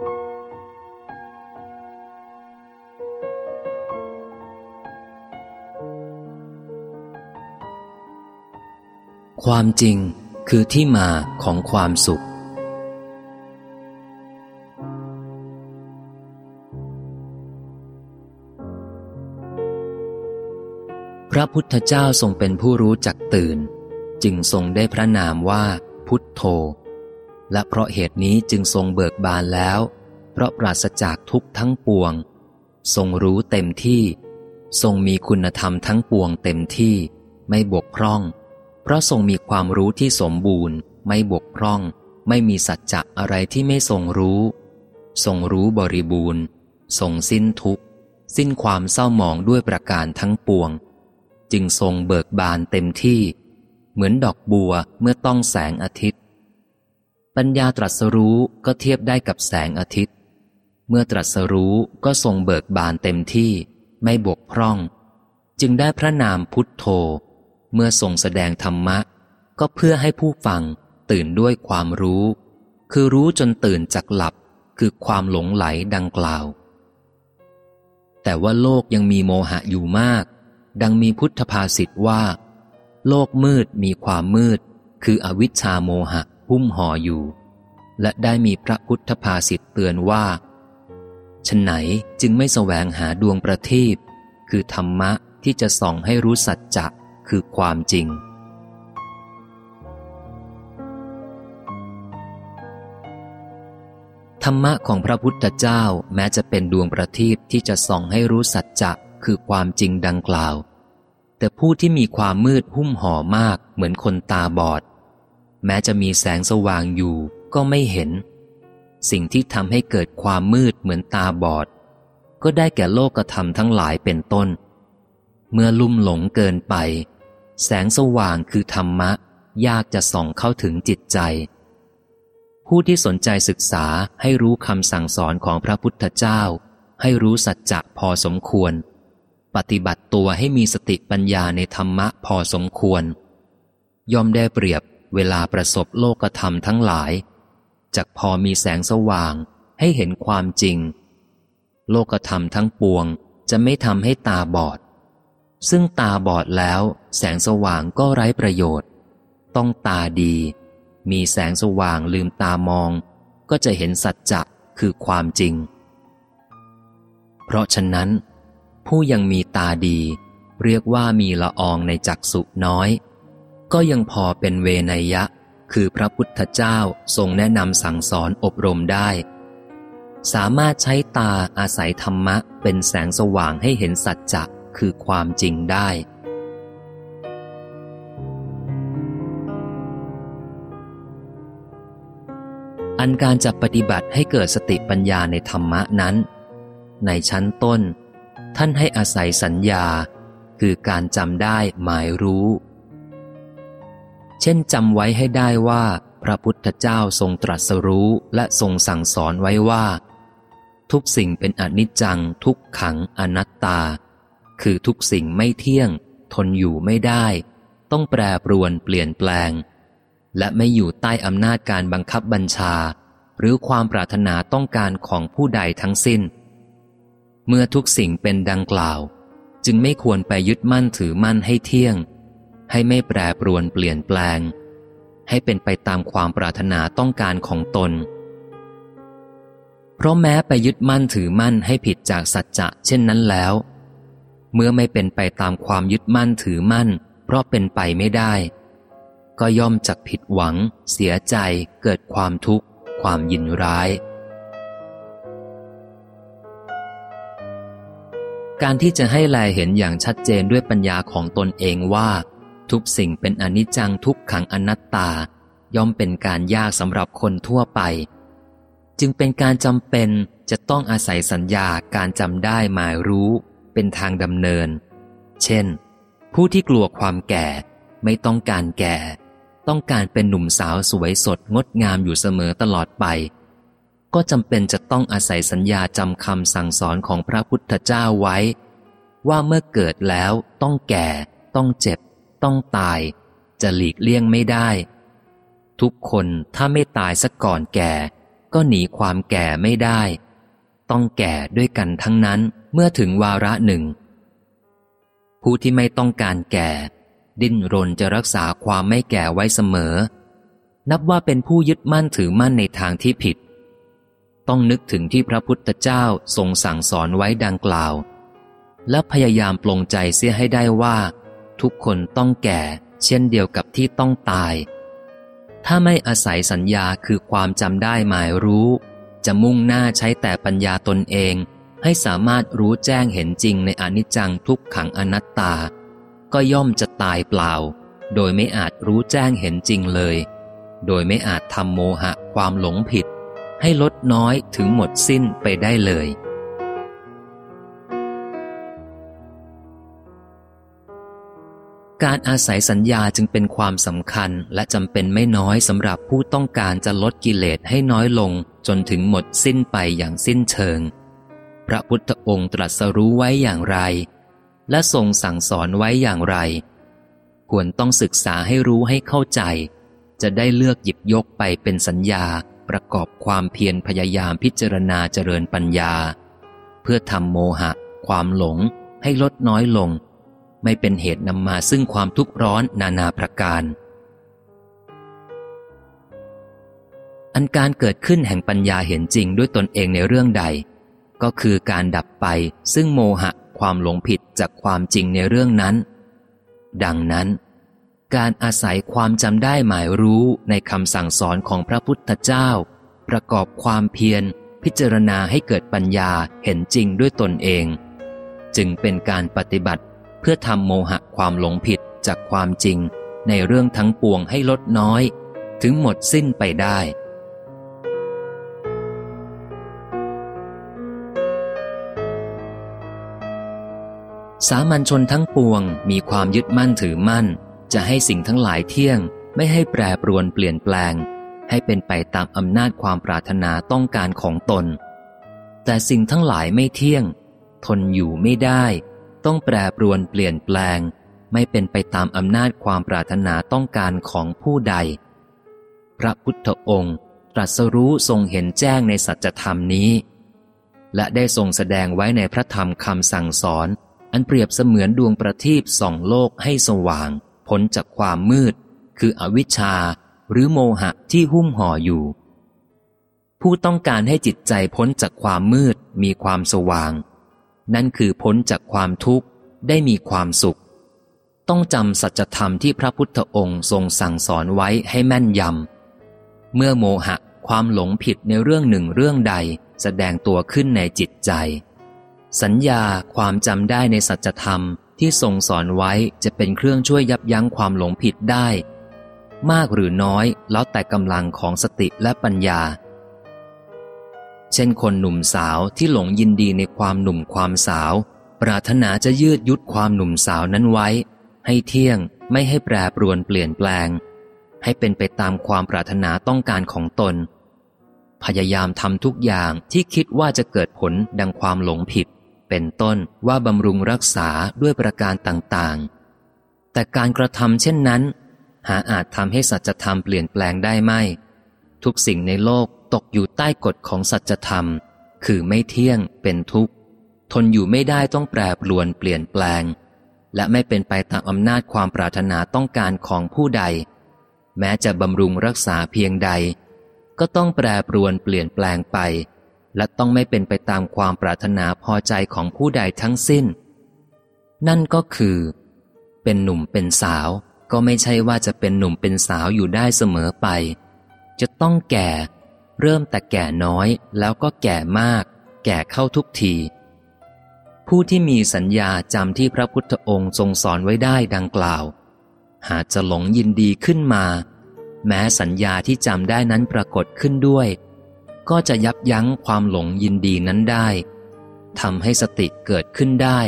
ความจริงคือที่มาของความสุข พระพุทธเจ้าทรงเป็นผู้รู้จักตื่น จึงทรงได้พระนามว่าพุทโธ และเพราะเหตุนี้จึงทรงเบิกบานแล้ว เพราะปราศจากทุกทั้งปวง ทรงรู้เต็มที่ ทรงมีคุณธรรมทั้งปวงเต็มที่ ไม่บกพร่อง เพราะทรงมีความรู้ที่สมบูรณ์ ไม่บกพร่อง ไม่มีสัจจะอะไรที่ไม่ทรงรู้ ทรงรู้บริบูรณ์ ทรงสิ้นทุกสิ้นความเศร้าหมองด้วยประการทั้งปวง จึงทรงเบิกบานเต็มที่ เหมือนดอกบัวเมื่อต้องแสงอาทิตย์ ปัญญาตรัสรู้ก็เทียบได้กับแสงอาทิตย์ เมื่อตรัสรู้ก็ทรงเบิกบานเต็มที่ไม่บกพร่อง จึงได้พระนามพุทโธ เมื่อทรงแสดงธรรมะ ก็เพื่อให้ผู้ฟังตื่นด้วยความรู้ คือรู้จนตื่นจากหลับคือความหลงไหลดังกล่าว แต่ว่าโลกยังมีโมหะอยู่มาก ดังมีพุทธภาษิตว่า โลกมืดมีความมืด คืออวิชชาโมหะ หุ้มห่ออยู่ และได้มีพระพุทธภาษิตเตือนว่าฉนไหนจึงไม่แสวงหาดวงประทีปคือธรรมะที่จะส่องให้รู้สัจจะคือความจริง ธรรมะของพระพุทธเจ้าแม้จะเป็นดวงประทีปที่จะส่องให้รู้สัจจะคือความจริงดังกล่าว แต่ผู้ที่มีความมืดหุ้มห่อมากเหมือนคนตาบอด แม้จะมีแสงสว่างอยู่ก็ไม่เห็น สิ่งที่ทำให้เกิดความมืดเหมือนตาบอด ก็ได้แก่โลกธรรมทั้งหลายเป็นต้น เมื่อลุ่มหลงเกินไป แสงสว่างคือธรรมะ ยากจะส่องเข้าถึงจิตใจ ผู้ที่สนใจศึกษาให้รู้คำสั่งสอนของพระพุทธเจ้า ให้รู้สัจจะพอสมควร ปฏิบัติตัวให้มีสติปัญญาในธรรมะพอสมควร ย่อมได้เปรียบ เวลาประสบโลกธรรมทั้งหลายจากพอมีแสงสว่างให้เห็นความจริง โลกธรรมทั้งปวงจะไม่ทำให้ตาบอด ซึ่งตาบอดแล้วแสงสว่างก็ไร้ประโยชน์ ต้องตาดี มีแสงสว่างลืมตามอง ก็จะเห็นสัจจะคือความจริง เพราะฉะนั้น ผู้ยังมีตาดี เรียกว่ามีละอองในจักสุน้อย ก็ยังพอเป็นเวนยะ คือพระพุทธเจ้าทรงแนะนำสั่งสอนอบรมได้ สามารถใช้ตาอาศัยธรรมะเป็นแสงสว่างให้เห็นสัจจะคือความจริงได้ อันการจะปฏิบัติให้เกิดสติปัญญาในธรรมะนั้น ในชั้นต้น ท่านให้อาศัยสัญญา คือการจำได้หมายรู้ เช่นจำไว้ให้ได้ว่า พระพุทธเจ้าทรงตรัสรู้และทรงสั่งสอนไว้ว่า ทุกสิ่งเป็นอนิจจังทุกขังอนัตตา คือทุกสิ่งไม่เที่ยง ทนอยู่ไม่ได้ ต้องแปรปรวนเปลี่ยนแปลง และไม่อยู่ใต้อำนาจการบังคับบัญชา หรือความปรารถนาต้องการของผู้ใดทั้งสิ้น เมื่อทุกสิ่งเป็นดังกล่าว จึงไม่ควรไปยึดมั่นถือมั่นให้เที่ยง ให้ไม่แปรปรวนเปลี่ยนแปลง ให้เป็นไปตามความปรารถนาต้องการของตน เพราะแม้ไปยึดมั่นถือมั่นให้ผิดจากสัจจะเช่นนั้นแล้ว เมื่อไม่เป็นไปตามความยึดมั่นถือมั่น เพราะเป็นไปไม่ได้ ก็ย่อมจักผิดหวัง เสียใจ เกิดความทุกข์ ความยินร้ายการที่จะให้แลเห็นอย่างชัดเจนด้วยปัญญาของตนเองว่า ทุกสิ่งเป็นอนิจจังทุกขังอนัตตา ย่อมเป็นการยากสำหรับคนทั่วไป จึงเป็นการจำเป็นจะต้องอาศัยสัญญาการจำได้หมายรู้เป็นทางดำเนิน เช่น ผู้ที่กลัวความแก่ ไม่ต้องการแก่ ต้องการเป็นหนุ่มสาวสวยสดงดงามอยู่เสมอตลอดไป ก็จำเป็นจะต้องอาศัยสัญญาจำคำสั่งสอนของพระพุทธเจ้าไว้ ว่าเมื่อเกิดแล้วต้องแก่ ต้องเจ็บ ต้องตาย จะหลีกเลี่ยงไม่ได้ ทุกคนถ้าไม่ตายซะก่อนแก่ ก็หนีความแก่ไม่ได้ ต้องแก่ด้วยกันทั้งนั้นเมื่อถึงวาระหนึ่ง ผู้ที่ไม่ต้องการแก่ ดิ้นรนจะรักษาความไม่แก่ไว้เสมอ นับว่าเป็นผู้ยึดมั่นถือมั่นในทางที่ผิด ต้องนึกถึงที่พระพุทธเจ้าทรงสั่งสอนไว้ดังกล่าวและพยายามปลงใจเสียให้ได้ว่า ทุกคนต้องแก่ เช่นเดียวกับที่ต้องตาย ถ้าไม่อาศัยสัญญาคือความจำได้หมายรู้ จะมุ่งหน้าใช้แต่ปัญญาตนเอง ให้สามารถรู้แจ้งเห็นจริงในอนิจจังทุกขังอนัตตา ก็ย่อมจะตายเปล่า โดยไม่อาจรู้แจ้งเห็นจริงเลย โดยไม่อาจทำโมหะความหลงผิด ให้ลดน้อยถึงหมดสิ้นไปได้เลย การอาศัยสัญญาจึงเป็นความสำคัญและจำเป็นไม่น้อยสำหรับผู้ต้องการจะลดกิเลสให้น้อยลงจนถึงหมดสิ้นไปอย่างสิ้นเชิง พระพุทธองค์ตรัสรู้ไว้อย่างไร และทรงสั่งสอนไว้อย่างไร ควรต้องศึกษาให้รู้ให้เข้าใจ จะได้เลือกหยิบยกไปเป็นสัญญาประกอบความเพียรพยายามพิจารณาเจริญปัญญา เพื่อทำโมหะ ความหลงให้ลดน้อยลง ไม่เป็นเหตุนำมาซึ่งความทุกข์ร้อนนานาประการ อันการเกิดขึ้นแห่งปัญญาเห็นจริงด้วยตนเองในเรื่องใด ก็คือการดับไปซึ่งโมหะความหลงผิดจากความจริงในเรื่องนั้น ดังนั้น การอาศัยความจำได้หมายรู้ในคำสั่งสอนของพระพุทธเจ้า ประกอบความเพียร พิจารณาให้เกิดปัญญาเห็นจริงด้วยตนเอง จึงเป็นการปฏิบัติ เพื่อทำโมหะความหลงผิดจากความจริงในเรื่องทั้งปวงให้ลดน้อย ถึงหมดสิ้นไปได้ สามัญชนทั้งปวงมีความยึดมั่นถือมั่น จะให้สิ่งทั้งหลายเที่ยง ไม่ให้แปรปรวนเปลี่ยนแปลง ให้เป็นไปตามอำนาจความปรารถนาต้องการของตน แต่สิ่งทั้งหลายไม่เที่ยง ทนอยู่ไม่ได้ ต้องแปรปรวนเปลี่ยนแปลง ไม่เป็นไปตามอำนาจความปรารถนาต้องการของผู้ใด พระพุทธองค์ตรัสรู้ทรงเห็นแจ้งในสัจธรรมนี้ และได้ทรงแสดงไว้ในพระธรรมคำสั่งสอน อันเปรียบเสมือนดวงประทีปส่องโลกให้สว่างพ้นจากความมืด คืออวิชชาหรือโมหะที่หุ้มห่ออยู่ ผู้ต้องการให้จิตใจพ้นจากความมืดมีความสว่าง นั่นคือพ้นจากความทุกข์ได้มีความสุข ต้องจำสัจธรรมที่พระพุทธองค์ทรงสั่งสอนไว้ให้แม่นยำ เมื่อโมหะความหลงผิดในเรื่องหนึ่งเรื่องใดแสดงตัวขึ้นในจิตใจ สัญญาความจำได้ในสัจธรรมที่ทรงสอนไว้จะเป็นเครื่องช่วยยับยั้งความหลงผิดได้ มากหรือน้อยแล้วแต่กำลังของสติและปัญญา เช่นคนหนุ่มสาวที่หลงยินดีในความหนุ่มความสาว ปรารถนาจะยืดยุดความหนุ่มสาวนั้นไว้ ให้เที่ยงไม่ให้แปรปรวนเปลี่ยนแปลง ให้เป็นไปตามความปรารถนาต้องการของตน พยายามทำทุกอย่างที่คิดว่าจะเกิดผลดังความหลงผิด เป็นต้นว่าบำรุงรักษาด้วยประการต่างๆ แต่การกระทำเช่นนั้น หาอาจทำให้สัจธรรมเปลี่ยนแปลงได้ไหม ทุกสิ่งในโลกตกอยู่ใต้กฎของสัจธรรม คือไม่เที่ยงเป็นทุกข์ ทนอยู่ไม่ได้ต้องแปรปรวนเปลี่ยนแปลง และไม่เป็นไปตามอำนาจความปรารถนาต้องการของผู้ใด แม้จะบำรุงรักษาเพียงใด ก็ต้องแปรปรวนเปลี่ยนแปลงไป และต้องไม่เป็นไปตามความปรารถนาพอใจของผู้ใดทั้งสิ้น นั่นก็คือ เป็นหนุ่มเป็นสาวก็ไม่ใช่ว่าจะเป็นหนุ่มเป็นสาวอยู่ได้เสมอไป จะต้องแก่ เริ่มแต่แก่น้อยแล้วก็แก่มาก แก่เข้าทุกที ผู้ที่มีสัญญาจำที่พระพุทธองค์ทรงสอนไว้ได้ดังกล่าว หากจะหลงยินดีขึ้นมา แม้สัญญาที่จำได้นั้นปรากฏขึ้นด้วย ก็จะยับยั้งความหลงยินดีนั้นได้ทำให้สติเกิดขึ้นได้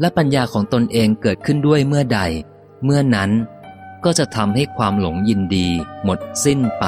และปัญญาของตนเองเกิดขึ้นด้วยเมื่อใด เมื่อนั้น ก็จะทำให้ความหลงยินดีหมดสิ้นไป